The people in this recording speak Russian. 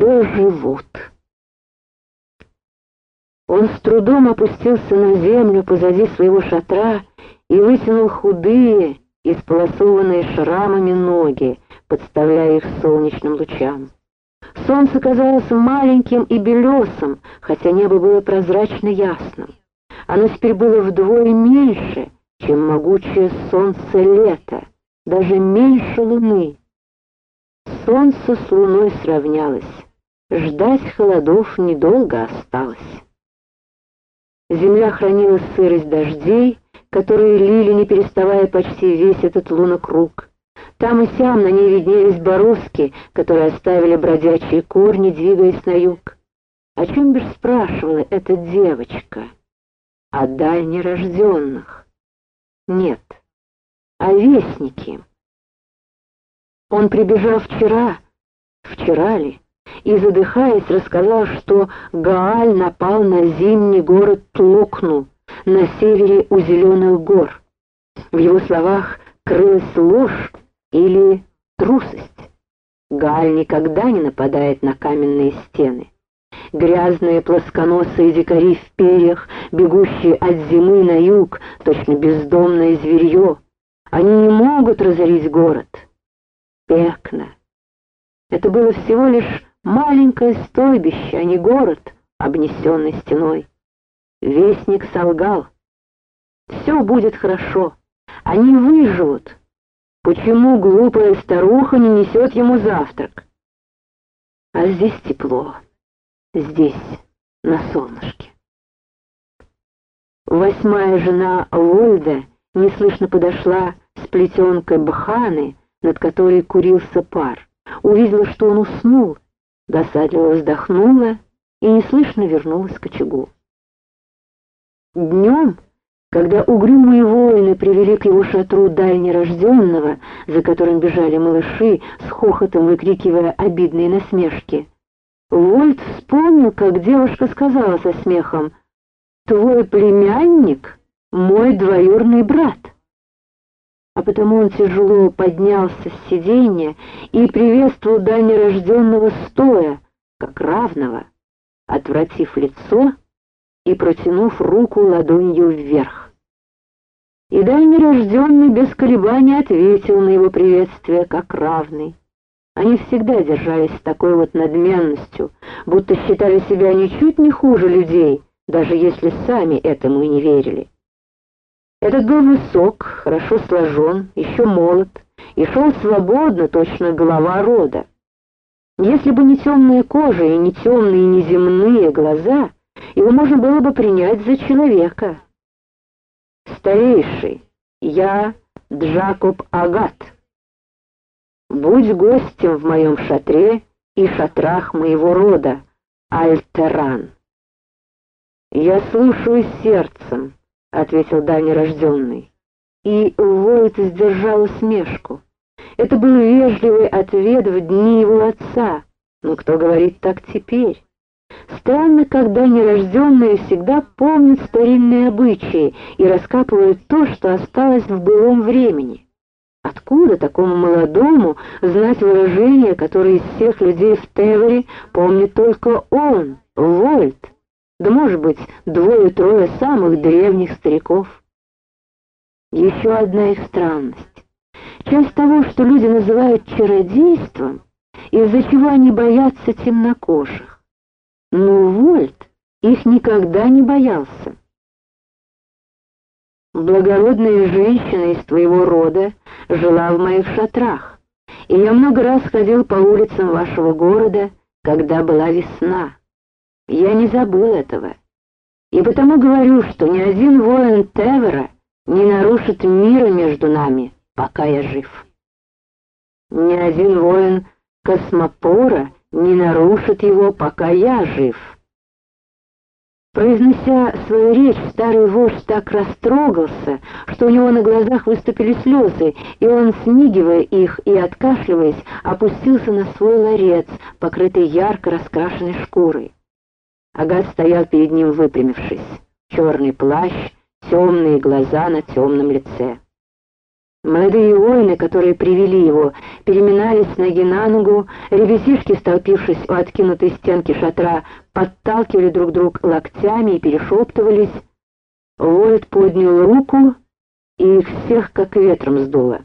доживут. Он с трудом опустился на землю позади своего шатра и вытянул худые, исполосованные шрамами ноги, подставляя их солнечным лучам. Солнце казалось маленьким и белесым, хотя небо было прозрачно ясным. Оно теперь было вдвое меньше, чем могучее солнце лета, даже меньше луны. Солнце с луной сравнялось, ждать холодов недолго осталось. Земля хранила сырость дождей, которые лили, не переставая почти весь этот лунокруг. Там и сям на ней виднелись бороздки, которые оставили бродячие корни, двигаясь на юг. О чем бишь спрашивала эта девочка? О дальнерожденных? Нет, о вестнике. Он прибежал вчера, вчера ли? И, задыхаясь, рассказал, что Гааль напал на зимний город Тлокну на севере у Зеленых гор. В его словах крылась ложь или трусость. Гааль никогда не нападает на каменные стены. Грязные плосконосые дикари в перьях, бегущие от зимы на юг, точно бездомное зверье. Они не могут разорить город. Пекно. Это было всего лишь Маленькое стойбище, а не город, обнесенный стеной. Вестник солгал. Все будет хорошо. Они выживут. Почему глупая старуха не несет ему завтрак? А здесь тепло. Здесь, на солнышке. Восьмая жена Вольда неслышно подошла с плетенкой бханы, над которой курился пар. Увидела, что он уснул, досадливо вздохнула и неслышно вернулась к очагу. Днем, когда угрюмые воины привели к его шатру дальнерожденного, за которым бежали малыши, с хохотом выкрикивая обидные насмешки, Вольт вспомнил, как девушка сказала со смехом, «Твой племянник — мой двоюрный брат» а потому он тяжело поднялся с сиденья и приветствовал дальнерожденного стоя, как равного, отвратив лицо и протянув руку ладонью вверх. И дальнерожденный без колебаний ответил на его приветствие как равный. Они всегда держались с такой вот надменностью, будто считали себя ничуть не хуже людей, даже если сами этому и не верили. Этот был высок, хорошо сложен, еще молод, и шел свободно, точно голова рода. Если бы не темная кожа и не темные неземные глаза, его можно было бы принять за человека. «Старейший, я Джакоб Агат. Будь гостем в моем шатре и шатрах моего рода, Альтеран. Я слушаю сердцем». — ответил дальнерожденный. И Войт сдержал усмешку. Это был вежливый ответ в дни его отца. Но кто говорит так теперь? Странно, когда нерожденные всегда помнят старинные обычаи и раскапывают то, что осталось в былом времени. Откуда такому молодому знать выражение, которое из всех людей в Тевере помнит только он, Вольт? Да, может быть, двое-трое самых древних стариков. Еще одна их странность. Часть того, что люди называют чародейством, из-за чего они боятся темнокожих. Но Вольт их никогда не боялся. Благородная женщина из твоего рода жила в моих шатрах, и я много раз ходил по улицам вашего города, когда была весна. Я не забыл этого. И потому говорю, что ни один воин Тевера не нарушит мира между нами, пока я жив. Ни один воин Космопора не нарушит его, пока я жив. Произнося свою речь, старый вождь так растрогался, что у него на глазах выступили слезы, и он, смигивая их и откашливаясь, опустился на свой ларец, покрытый ярко раскрашенной шкурой. Агат стоял перед ним выпрямившись. Черный плащ, темные глаза на темном лице. Молодые воины, которые привели его, переминались ноги на ногу, ребятишки, столпившись у откинутой стенки шатра, подталкивали друг друга локтями и перешептывались. Вольт поднял руку, и их всех как ветром сдуло.